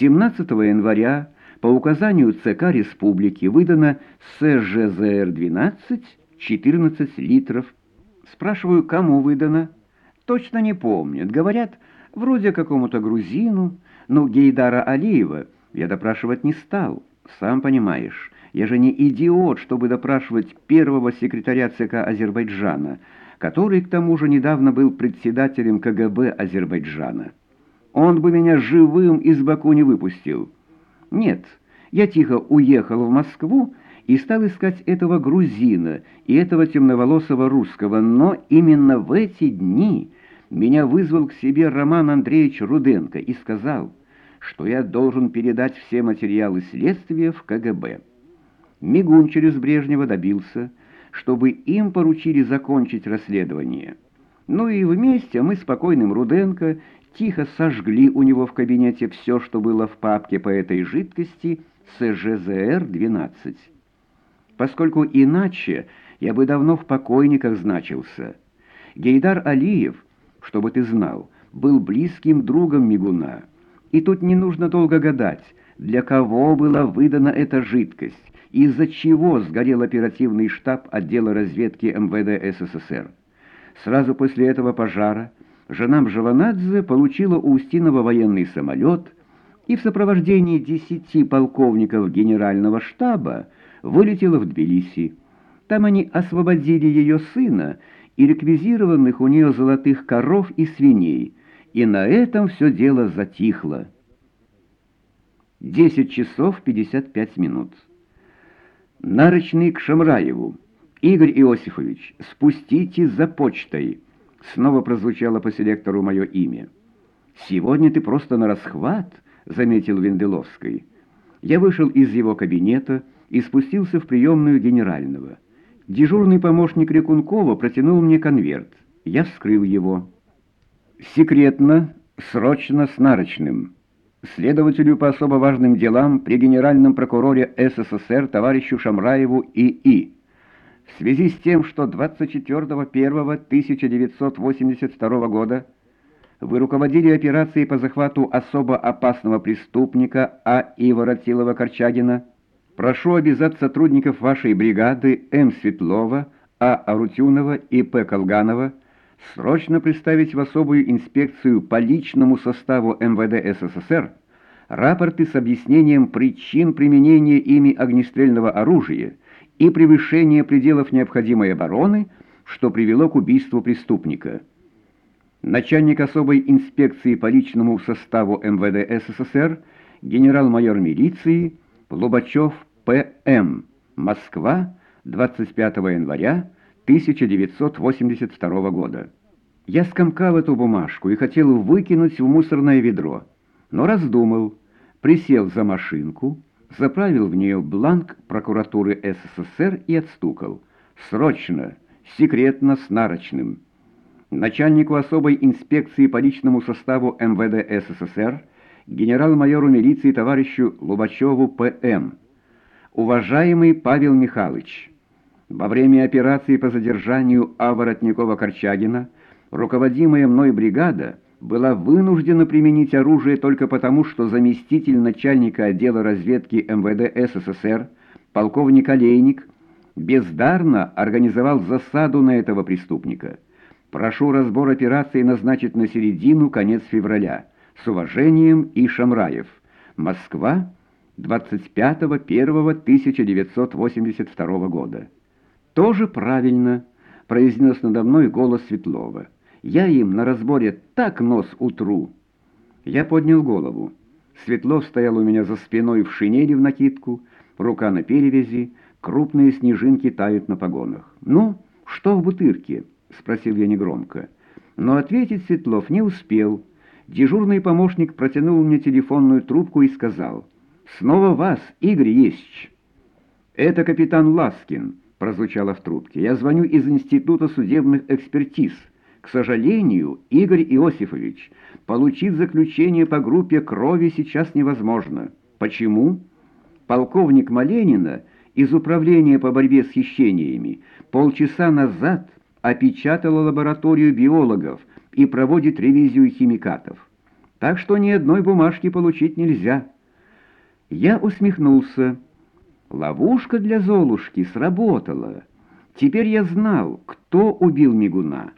17 января по указанию ЦК Республики выдано СЖЗР-12 14 литров. Спрашиваю, кому выдано? Точно не помнят. Говорят, вроде какому-то грузину, но Гейдара Алиева я допрашивать не стал. Сам понимаешь, я же не идиот, чтобы допрашивать первого секретаря ЦК Азербайджана, который, к тому же, недавно был председателем КГБ Азербайджана. Он бы меня живым из Баку не выпустил. Нет, я тихо уехал в Москву и стал искать этого грузина и этого темноволосого русского, но именно в эти дни меня вызвал к себе Роман Андреевич Руденко и сказал, что я должен передать все материалы следствия в КГБ. Мигун через Брежнева добился, чтобы им поручили закончить расследование. Ну и вместе мы с покойным Руденко тихо сожгли у него в кабинете все, что было в папке по этой жидкости СЖЗР-12. Поскольку иначе я бы давно в покойниках значился. Гейдар Алиев, чтобы ты знал, был близким другом Мигуна. И тут не нужно долго гадать, для кого была выдана эта жидкость, из-за чего сгорел оперативный штаб отдела разведки МВД СССР. Сразу после этого пожара жена Мжаванадзе получила у Устинова военный самолет и в сопровождении десяти полковников генерального штаба вылетела в Тбилиси. Там они освободили ее сына и реквизированных у нее золотых коров и свиней, и на этом все дело затихло. 10 часов 55 минут. Нарочный к Шамраеву. Игорь Иосифович, спустите за почтой. Снова прозвучало по селектору мое имя. «Сегодня ты просто на расхват», — заметил Венделовский. Я вышел из его кабинета и спустился в приемную генерального. Дежурный помощник Рекункова протянул мне конверт. Я вскрыл его. «Секретно, срочно, с нарочным. Следователю по особо важным делам при генеральном прокуроре СССР товарищу Шамраеву И.И. В связи с тем, что 24.01.1982 года вы руководили операцией по захвату особо опасного преступника А. И. Воротилова-Корчагина, прошу обязать сотрудников вашей бригады М. Светлова, А. Арутюнова и П. Колганова срочно представить в особую инспекцию по личному составу МВД СССР рапорты с объяснением причин применения ими огнестрельного оружия и превышение пределов необходимой обороны, что привело к убийству преступника. Начальник особой инспекции по личному составу МВД СССР, генерал-майор милиции Лубачев П.М. Москва, 25 января 1982 года. Я скомкал эту бумажку и хотел выкинуть в мусорное ведро, но раздумал, присел за машинку, заправил в нее бланк прокуратуры СССР и отстукал. Срочно, секретно, с нарочным. Начальнику особой инспекции по личному составу МВД СССР, генерал-майору милиции товарищу Лубачеву П.М. Уважаемый Павел Михайлович, во время операции по задержанию А. Воротникова-Корчагина руководимая мной бригада была вынуждена применить оружие только потому, что заместитель начальника отдела разведки МВД СССР, полковник Олейник, бездарно организовал засаду на этого преступника. Прошу разбор операции назначить на середину-конец февраля. С уважением, И. Шамраев. Москва, 25.01.1982 года. «Тоже правильно», — произнес надо мной голос Светлова. Я им на разборе так нос утру. Я поднял голову. Светлов стоял у меня за спиной в шинели в накидку, рука на перевязи, крупные снежинки тают на погонах. «Ну, что в бутырке?» — спросил я негромко. Но ответить Светлов не успел. Дежурный помощник протянул мне телефонную трубку и сказал, «Снова вас, Игорь Есич». «Это капитан Ласкин», — прозвучало в трубке. «Я звоню из Института судебных экспертиз». К сожалению, Игорь Иосифович, получить заключение по группе крови сейчас невозможно. Почему? Полковник Маленина из Управления по борьбе с хищениями полчаса назад опечатала лабораторию биологов и проводит ревизию химикатов. так что ни одной бумажки получить нельзя. Я усмехнулся. Ловушка для Золушки сработала. Теперь я знал, кто убил Мигуна.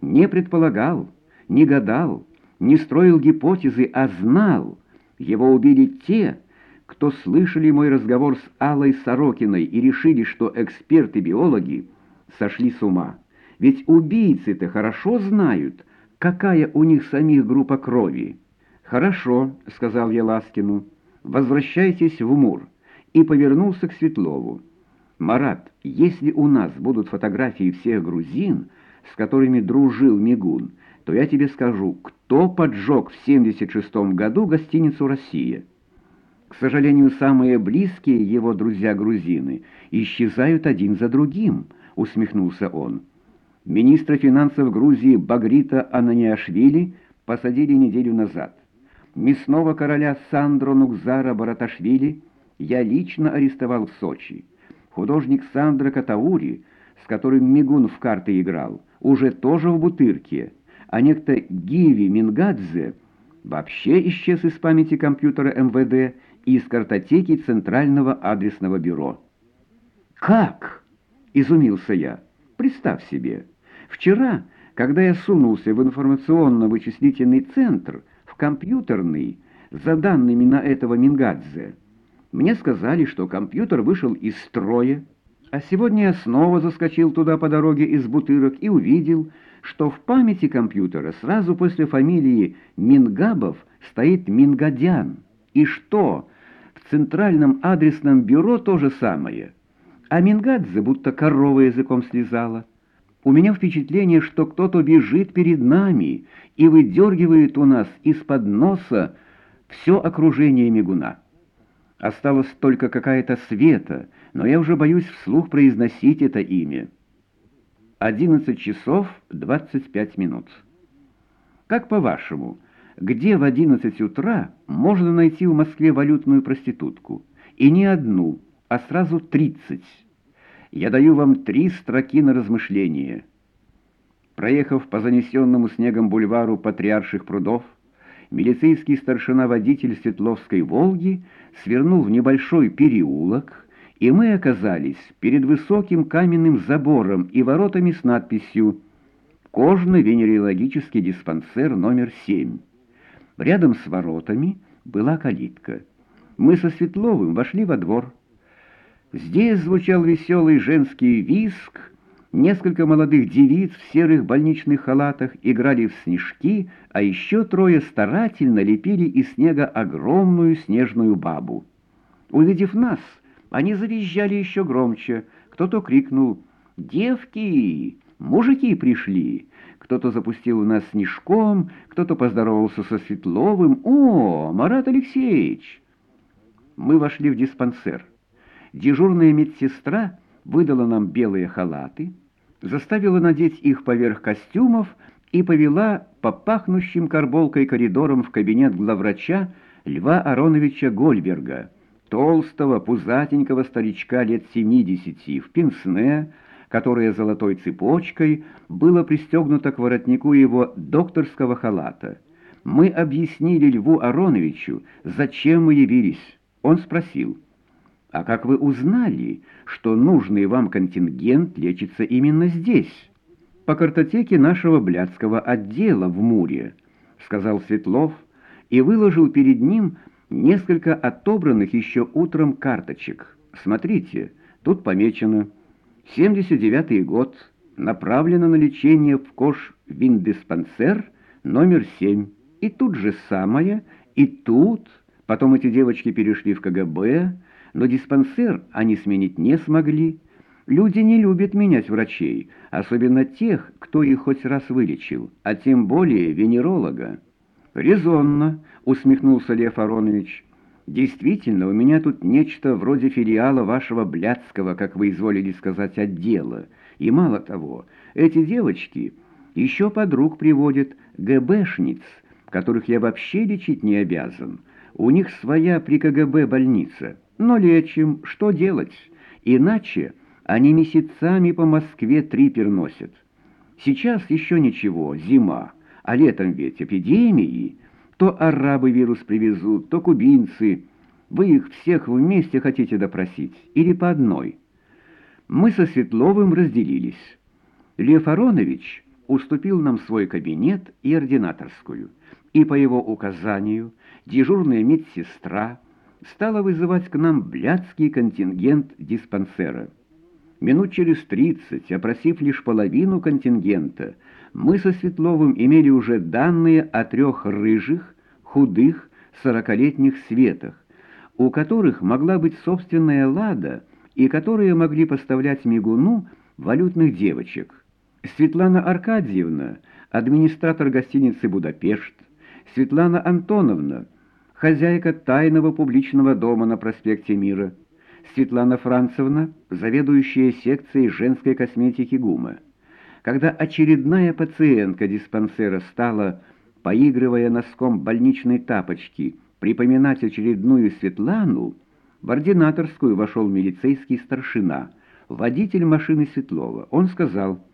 Не предполагал, не гадал, не строил гипотезы, а знал. Его убили те, кто слышали мой разговор с Аллой Сорокиной и решили, что эксперты-биологи сошли с ума. Ведь убийцы-то хорошо знают, какая у них самих группа крови. «Хорошо», — сказал я Ласкину, — «возвращайтесь в Мур», и повернулся к Светлову. «Марат, если у нас будут фотографии всех грузин, с которыми дружил Мигун, то я тебе скажу, кто поджег в 76 году гостиницу «Россия». К сожалению, самые близкие его друзья-грузины исчезают один за другим, усмехнулся он. Министра финансов Грузии Багрита Ананиашвили посадили неделю назад. Мясного короля Сандро Нукзара Бараташвили я лично арестовал в Сочи. Художник Сандра Катаури, с которым Мигун в карты играл, уже тоже в Бутырке, а некто Гиви Мингадзе вообще исчез из памяти компьютера МВД и из картотеки Центрального адресного бюро. «Как?» — изумился я. «Представь себе, вчера, когда я сунулся в информационно-вычислительный центр, в компьютерный, за данными на этого Мингадзе, мне сказали, что компьютер вышел из строя, а сегодня я снова заскочил туда по дороге из Бутырок и увидел, что в памяти компьютера сразу после фамилии Мингабов стоит Мингадян. И что? В центральном адресном бюро то же самое. А Мингадзе будто корова языком слезала. У меня впечатление, что кто-то бежит перед нами и выдергивает у нас из-под носа все окружение мигуна. Осталась только какая-то света, но я уже боюсь вслух произносить это имя. 11 часов 25 минут. Как по-вашему, где в 11 утра можно найти в Москве валютную проститутку? И не одну, а сразу 30. Я даю вам три строки на размышление. Проехав по занесенному снегом бульвару Патриарших прудов, милицейский старшина-водитель Светловской «Волги» свернул в небольшой переулок, и мы оказались перед высоким каменным забором и воротами с надписью «Кожно-венерологический диспансер номер 7». Рядом с воротами была калитка. Мы со Светловым вошли во двор. Здесь звучал веселый женский виск, Несколько молодых девиц в серых больничных халатах играли в снежки, а еще трое старательно лепили из снега огромную снежную бабу. Увидев нас, они завизжали еще громче. Кто-то крикнул «Девки! Мужики пришли!» Кто-то запустил у нас снежком, кто-то поздоровался со Светловым. «О, Марат Алексеевич!» Мы вошли в диспансер. Дежурная медсестра выдала нам белые халаты, заставила надеть их поверх костюмов и повела по пахнущим карболкой коридорам в кабинет главврача Льва Ароновича Гольберга, толстого, пузатенького старичка лет 70 в пенсне, которое золотой цепочкой было пристегнуто к воротнику его докторского халата. Мы объяснили Льву Ароновичу, зачем мы явились. Он спросил — а как вы узнали, что нужный вам контингент лечится именно здесь? По картотеке нашего блядского отдела в Муре, сказал Светлов и выложил перед ним несколько отобранных еще утром карточек. Смотрите, тут помечено 79 год, направлено на лечение в кош виндиспансер номер 7. И тут же самое, и тут, потом эти девочки перешли в КГБ, но диспансер они сменить не смогли. Люди не любят менять врачей, особенно тех, кто их хоть раз вылечил, а тем более венеролога. «Резонно», — усмехнулся Лев Аронович. «Действительно, у меня тут нечто вроде филиала вашего блядского, как вы изволили сказать, отдела. И мало того, эти девочки еще подруг приводят ГБшниц, которых я вообще лечить не обязан. У них своя при КГБ больница». Но лечим, что делать? Иначе они месяцами по Москве трипер носят. Сейчас еще ничего, зима, а летом ведь эпидемии. То арабы вирус привезут, то кубинцы. Вы их всех вместе хотите допросить? Или по одной? Мы со Светловым разделились. Лев Аронович уступил нам свой кабинет и ординаторскую, и по его указанию дежурная медсестра стала вызывать к нам блядский контингент диспансера. Минут через тридцать, опросив лишь половину контингента, мы со Светловым имели уже данные о трех рыжих, худых, сорокалетних светах, у которых могла быть собственная лада и которые могли поставлять мигуну валютных девочек. Светлана Аркадьевна, администратор гостиницы «Будапешт», Светлана Антоновна, хозяйка тайного публичного дома на проспекте Мира, Светлана Францевна, заведующая секцией женской косметики ГУМа. Когда очередная пациентка диспансера стала, поигрывая носком больничной тапочки, припоминать очередную Светлану, в ординаторскую вошел милицейский старшина, водитель машины Светлова. Он сказал,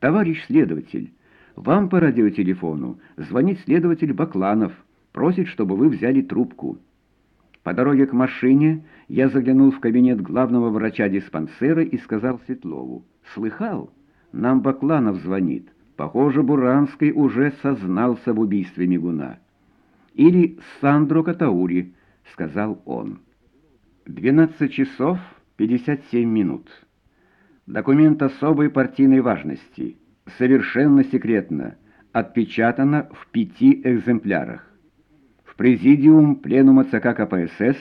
«Товарищ следователь, вам по радиотелефону звонит следователь Бакланов, просит, чтобы вы взяли трубку». По дороге к машине я заглянул в кабинет главного врача диспансера и сказал Светлову, «Слыхал?» Нам Бакланов звонит. Похоже, Буранский уже сознался в убийстве Мигуна. Или Сандро Катаури, сказал он. 12 часов 57 минут. Документ особой партийной важности. Совершенно секретно. Отпечатано в пяти экземплярах. Президиум Пленума ЦК КПСС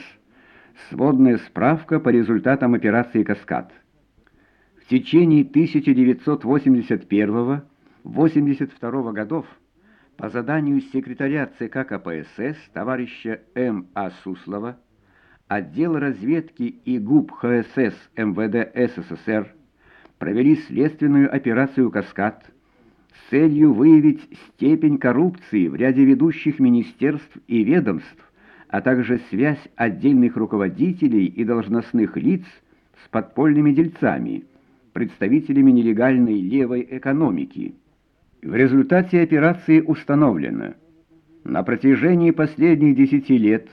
сводная справка по результатам операции «Каскад». В течение 1981-82 годов по заданию секретаря ЦК КПСС товарища М. А. Суслова отдел разведки и ГУП ХСС МВД СССР провели следственную операцию «Каскад» целью выявить степень коррупции в ряде ведущих министерств и ведомств, а также связь отдельных руководителей и должностных лиц с подпольными дельцами – представителями нелегальной левой экономики. В результате операции установлено, на протяжении последних десяти лет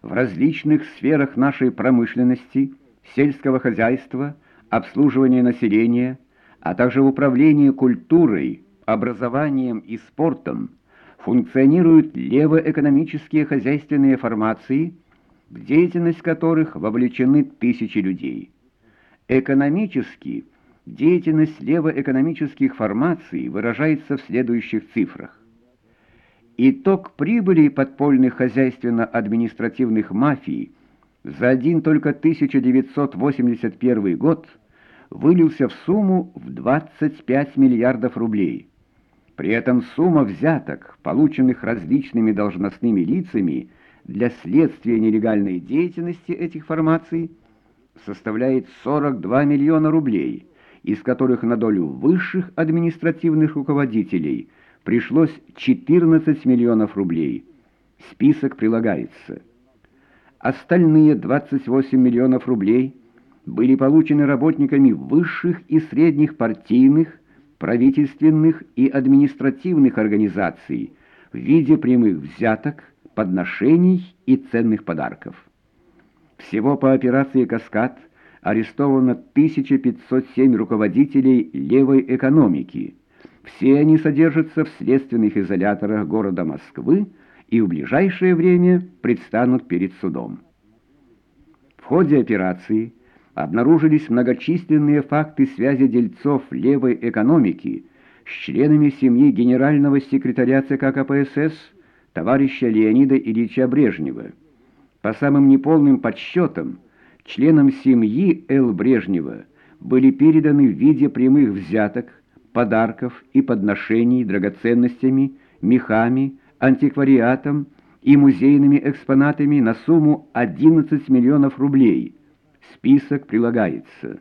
в различных сферах нашей промышленности, сельского хозяйства, обслуживания населения, а также в управлении культурой, образованием и спортом функционируют левоэкономические хозяйственные формации, в деятельность которых вовлечены тысячи людей. Экономически – Деятельность левоэкономических формаций выражается в следующих цифрах. Итог прибыли подпольных хозяйственно-административных мафий за один только 1981 год вылился в сумму в 25 миллиардов рублей. При этом сумма взяток, полученных различными должностными лицами для следствия нелегальной деятельности этих формаций, составляет 42 миллиона рублей – из которых на долю высших административных руководителей пришлось 14 миллионов рублей. Список прилагается. Остальные 28 миллионов рублей были получены работниками высших и средних партийных, правительственных и административных организаций в виде прямых взяток, подношений и ценных подарков. Всего по операции «Каскад» арестовано 1507 руководителей левой экономики. Все они содержатся в следственных изоляторах города Москвы и в ближайшее время предстанут перед судом. В ходе операции обнаружились многочисленные факты связи дельцов левой экономики с членами семьи генерального секретаря ЦК КПСС товарища Леонида Ильича Брежнева. По самым неполным подсчетам, членам семьи Л. Брежнева были переданы в виде прямых взяток, подарков и подношений драгоценностями, мехами, антиквариатом и музейными экспонатами на сумму 11 миллионов рублей. Список прилагается.